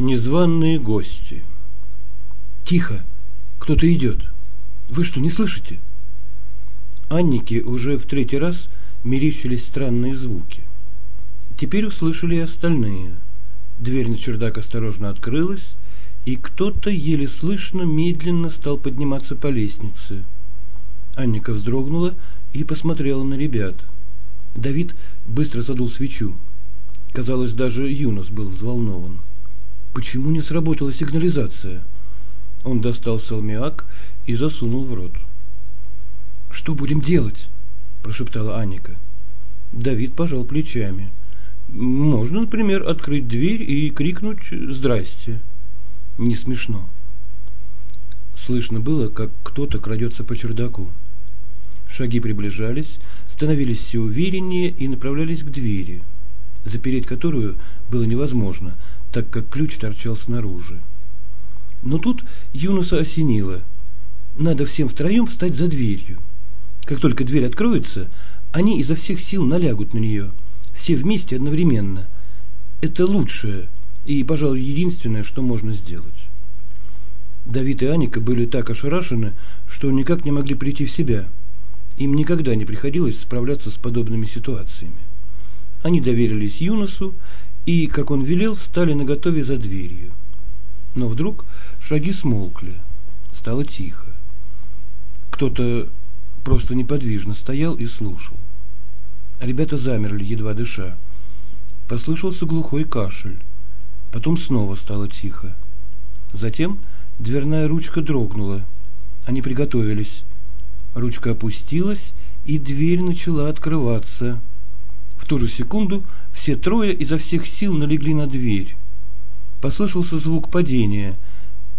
Незваные гости. Тихо! Кто-то идет. Вы что, не слышите? Аннике уже в третий раз мерещились странные звуки. Теперь услышали и остальные. Дверь на чердак осторожно открылась, и кто-то еле слышно медленно стал подниматься по лестнице. Анника вздрогнула и посмотрела на ребят. Давид быстро задул свечу. Казалось, даже Юнос был взволнован. Почему не сработала сигнализация? Он достал салмиак и засунул в рот. «Что будем делать?» – прошептала Аника. Давид пожал плечами. «Можно, например, открыть дверь и крикнуть «Здрасте». Не смешно. Слышно было, как кто-то крадется по чердаку. Шаги приближались, становились все увереннее и направлялись к двери, запереть которую было невозможно, так как ключ торчал снаружи. Но тут Юнуса осенило. Надо всем втроем встать за дверью. Как только дверь откроется, они изо всех сил налягут на нее. Все вместе одновременно. Это лучшее и, пожалуй, единственное, что можно сделать. Давид и Аника были так ошарашены, что никак не могли прийти в себя. Им никогда не приходилось справляться с подобными ситуациями. Они доверились Юносу и, как он велел, стали наготове за дверью. Но вдруг шаги смолкли, стало тихо. Кто-то просто неподвижно стоял и слушал. Ребята замерли, едва дыша. Послышался глухой кашель. Потом снова стало тихо. Затем дверная ручка дрогнула. Они приготовились. Ручка опустилась, и дверь начала открываться. В ту же секунду все трое изо всех сил налегли на дверь. Послышался звук падения.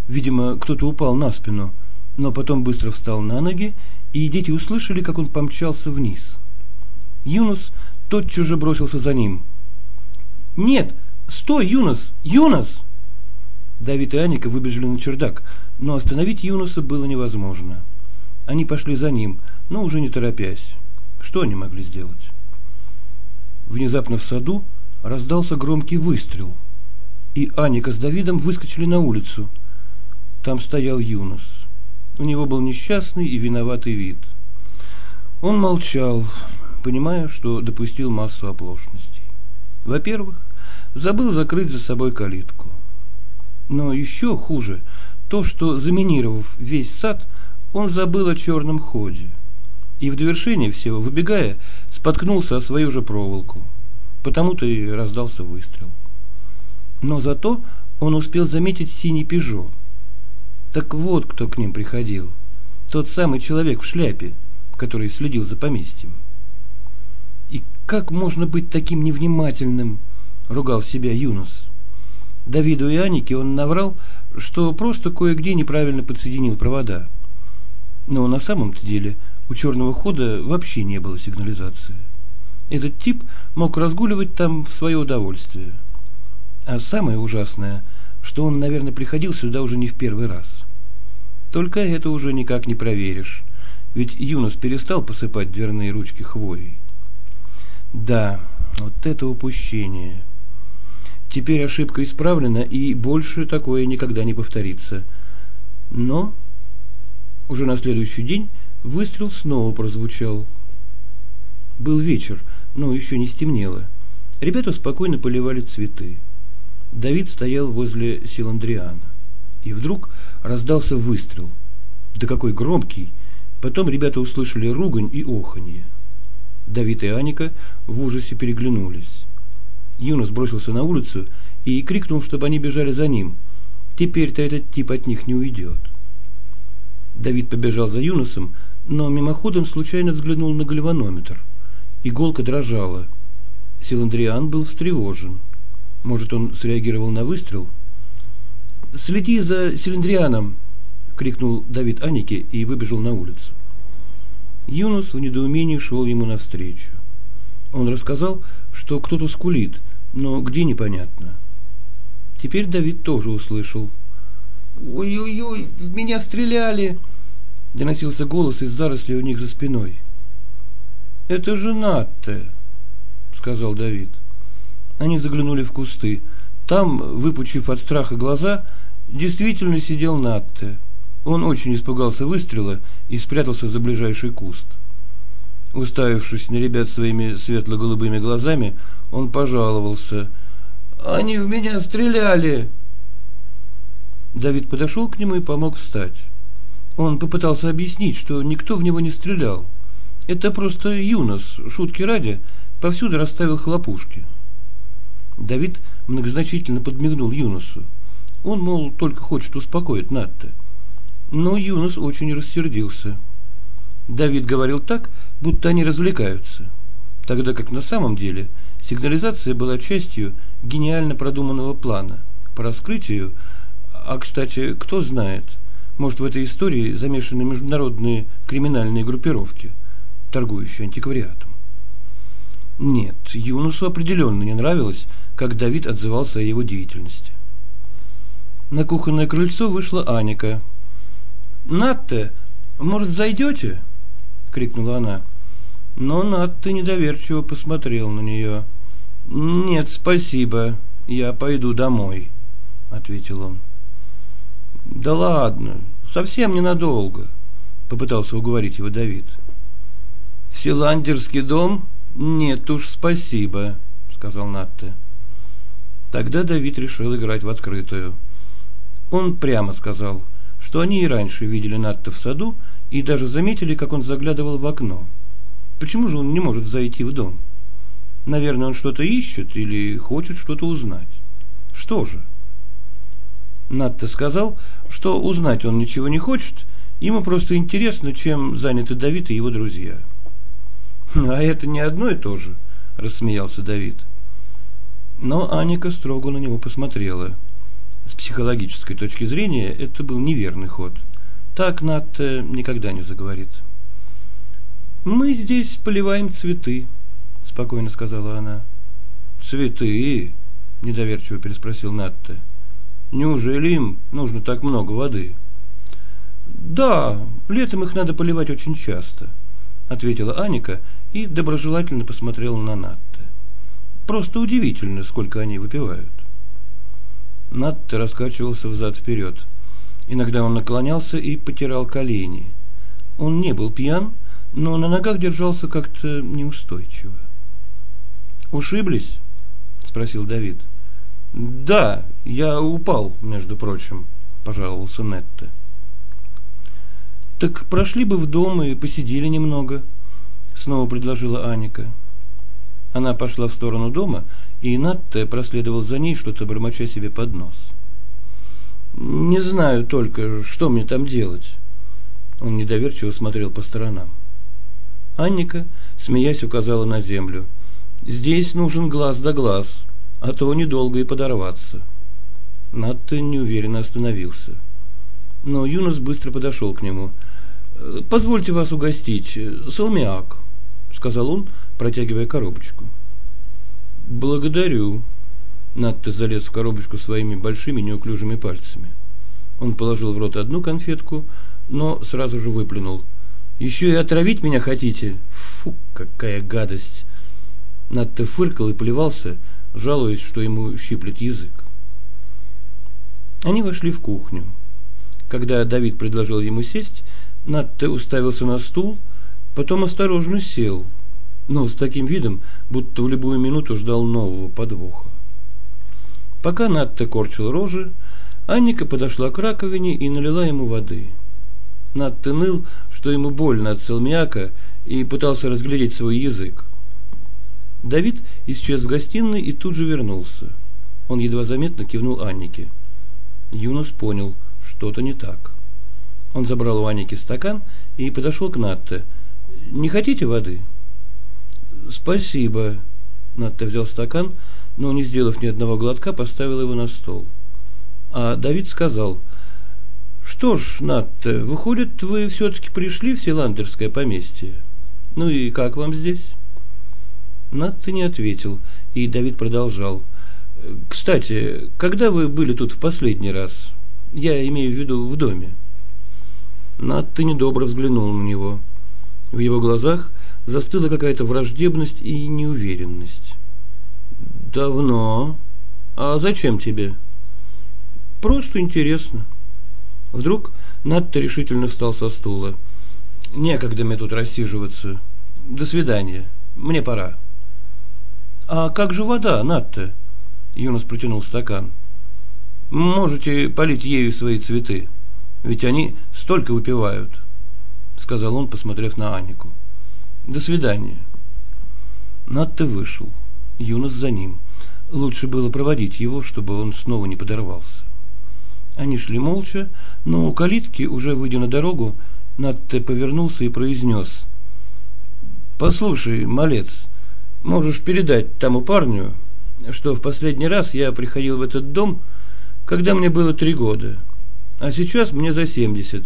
Видимо, кто-то упал на спину, но потом быстро встал на ноги, и дети услышали, как он помчался вниз. Юнос тотчас же бросился за ним. «Нет! Стой, Юнос! Юнос!» Давид и Аника выбежали на чердак, но остановить Юноса было невозможно. Они пошли за ним, но уже не торопясь. Что они могли сделать? Внезапно в саду раздался громкий выстрел, и Аника с Давидом выскочили на улицу. Там стоял Юнос. У него был несчастный и виноватый вид. Он молчал, понимая, что допустил массу оплошностей. Во-первых, забыл закрыть за собой калитку. Но еще хуже то, что, заминировав весь сад, он забыл о черном ходе. И в довершение всего, выбегая, споткнулся о свою же проволоку. Потому-то и раздался выстрел. Но зато он успел заметить синий пижо. Так вот, кто к ним приходил. Тот самый человек в шляпе, который следил за поместьем. И как можно быть таким невнимательным, ругал себя Юнус. Давиду и Анике он наврал, что просто кое-где неправильно подсоединил провода. Но на самом-то деле у черного хода вообще не было сигнализации. Этот тип мог разгуливать там в свое удовольствие. А самое ужасное, что он, наверное, приходил сюда уже не в первый раз. Только это уже никак не проверишь, ведь Юнос перестал посыпать дверные ручки хвоей. Да, вот это упущение. Теперь ошибка исправлена, и больше такое никогда не повторится. Но уже на следующий день выстрел снова прозвучал. Был вечер, но еще не стемнело. Ребята спокойно поливали цветы. Давид стоял возле Силандриана. И вдруг раздался выстрел. Да какой громкий! Потом ребята услышали ругань и оханье. Давид и Аника в ужасе переглянулись. Юнос бросился на улицу и крикнул, чтобы они бежали за ним. Теперь-то этот тип от них не уйдет. Давид побежал за Юносом, но мимоходом случайно взглянул на гальванометр. Иголка дрожала. Силандриан был встревожен. Может, он среагировал на выстрел? «Следи за Силандрианом!» — крикнул Давид Анике и выбежал на улицу. Юнус в недоумении шел ему навстречу. Он рассказал, что кто-то скулит, но где непонятно. Теперь Давид тоже услышал — «Ой-ой-ой, в меня стреляли!» Доносился голос из зарослей у них за спиной. «Это же Натте», — сказал Давид. Они заглянули в кусты. Там, выпучив от страха глаза, действительно сидел Натте. Он очень испугался выстрела и спрятался за ближайший куст. Уставившись на ребят своими светло-голубыми глазами, он пожаловался. «Они в меня стреляли!» Давид подошел к нему и помог встать. Он попытался объяснить, что никто в него не стрелял. Это просто Юнос, шутки ради, повсюду расставил хлопушки. Давид многозначительно подмигнул Юносу. Он, мол, только хочет успокоить Натта. Но Юнос очень рассердился. Давид говорил так, будто они развлекаются, тогда как на самом деле сигнализация была частью гениально продуманного плана по раскрытию, а, кстати, кто знает, может в этой истории замешаны международные криминальные группировки, торгующие антиквариатом. Нет, Юнусу определенно не нравилось, как Давид отзывался о его деятельности. На кухонное крыльцо вышла Аника. «Натте, может, зайдете?» — крикнула она. Но Натте недоверчиво посмотрел на нее. «Нет, спасибо, я пойду домой», — ответил он. «Да ладно, совсем ненадолго», — попытался уговорить его Давид. «В Силандерский дом? Нет уж, спасибо», — сказал Натте. Тогда Давид решил играть в открытую. Он прямо сказал, что они и раньше видели Натта в саду и даже заметили, как он заглядывал в окно. Почему же он не может зайти в дом? Наверное, он что-то ищет или хочет что-то узнать. Что же? Натта сказал, что узнать он ничего не хочет, ему просто интересно, чем заняты Давид и его друзья. А это не одно и то же, рассмеялся Давид. Но Аника строго на него посмотрела. С психологической точки зрения это был неверный ход – так Натта никогда не заговорит. «Мы здесь поливаем цветы», — спокойно сказала она. «Цветы?» — недоверчиво переспросил Натта. «Неужели им нужно так много воды?» «Да, летом их надо поливать очень часто», — ответила Аника и доброжелательно посмотрела на Натта. «Просто удивительно, сколько они выпивают». Натта раскачивался взад-вперед. Иногда он наклонялся и потирал колени. Он не был пьян, но на ногах держался как-то неустойчиво. «Ушиблись?» – спросил Давид. «Да, я упал, между прочим», – пожаловался Нетта. «Так прошли бы в дом и посидели немного», – снова предложила Аника. Она пошла в сторону дома, и Натта проследовал за ней, что-то бормоча себе под нос. Не знаю только, что мне там делать. Он недоверчиво смотрел по сторонам. Анника, смеясь, указала на землю. Здесь нужен глаз да глаз, а то недолго и подорваться. Натта неуверенно остановился. Но Юнос быстро подошел к нему. «Позвольте вас угостить. Салмиак», — сказал он, протягивая коробочку. «Благодарю», Натта залез в коробочку своими большими неуклюжими пальцами. Он положил в рот одну конфетку, но сразу же выплюнул. «Еще и отравить меня хотите? Фу, какая гадость!» Натта фыркал и плевался, жалуясь, что ему щиплет язык. Они вошли в кухню. Когда Давид предложил ему сесть, Натта уставился на стул, потом осторожно сел, но с таким видом, будто в любую минуту ждал нового подвоха. Пока Натта корчил рожи, Анника подошла к раковине и налила ему воды. Натта ныл, что ему больно от салмиака, и пытался разглядеть свой язык. Давид исчез в гостиной и тут же вернулся. Он едва заметно кивнул Аннике. Юнус понял, что-то не так. Он забрал у Анники стакан и подошел к Натте. «Не хотите воды?» «Спасибо». Натта взял стакан, но, не сделав ни одного глотка, поставил его на стол. А Давид сказал, «Что ж, Натта, выходит, вы все-таки пришли в Силандерское поместье. Ну и как вам здесь?» Натта не ответил, и Давид продолжал. «Кстати, когда вы были тут в последний раз? Я имею в виду в доме». Натта недобро взглянул на него. В его глазах застыла какая-то враждебность и неуверенность. «Давно. А зачем тебе? Просто интересно. Вдруг Надто решительно встал со стула. Некогда мне тут рассиживаться. До свидания. Мне пора. А как же вода, Надто? Юнос протянул стакан. Можете полить ею свои цветы, ведь они столько выпивают, сказал он, посмотрев на Анику. До свидания. Надто вышел. Юнос за ним. Лучше было проводить его, чтобы он снова не подорвался. Они шли молча, но у калитки, уже выйдя на дорогу, Натте повернулся и произнес. «Послушай, малец, можешь передать тому парню, что в последний раз я приходил в этот дом, когда мне было три года, а сейчас мне за семьдесят.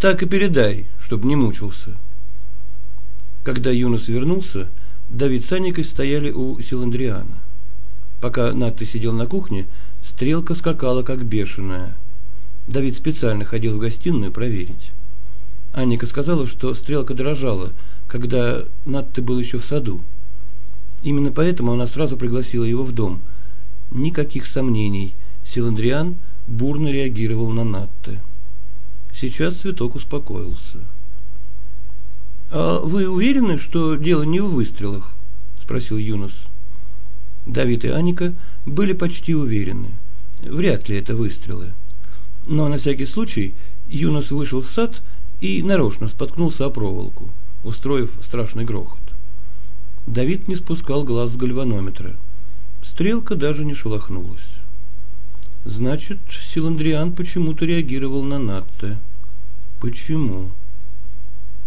Так и передай, чтоб не мучился». Когда Юнос вернулся, Давид с Аникой стояли у Силандриана. Пока Натта сидел на кухне, стрелка скакала как бешеная. Давид специально ходил в гостиную проверить. Анника сказала, что стрелка дрожала, когда Натта был еще в саду. Именно поэтому она сразу пригласила его в дом. Никаких сомнений, Силандриан бурно реагировал на Натте. Сейчас цветок успокоился. «А вы уверены, что дело не в выстрелах?» – спросил Юнос. Давид и Аника были почти уверены. Вряд ли это выстрелы. Но на всякий случай Юнос вышел в сад и нарочно споткнулся о проволоку, устроив страшный грохот. Давид не спускал глаз с гальванометра. Стрелка даже не шелохнулась. Значит, Силандриан почему-то реагировал на Натте. Почему?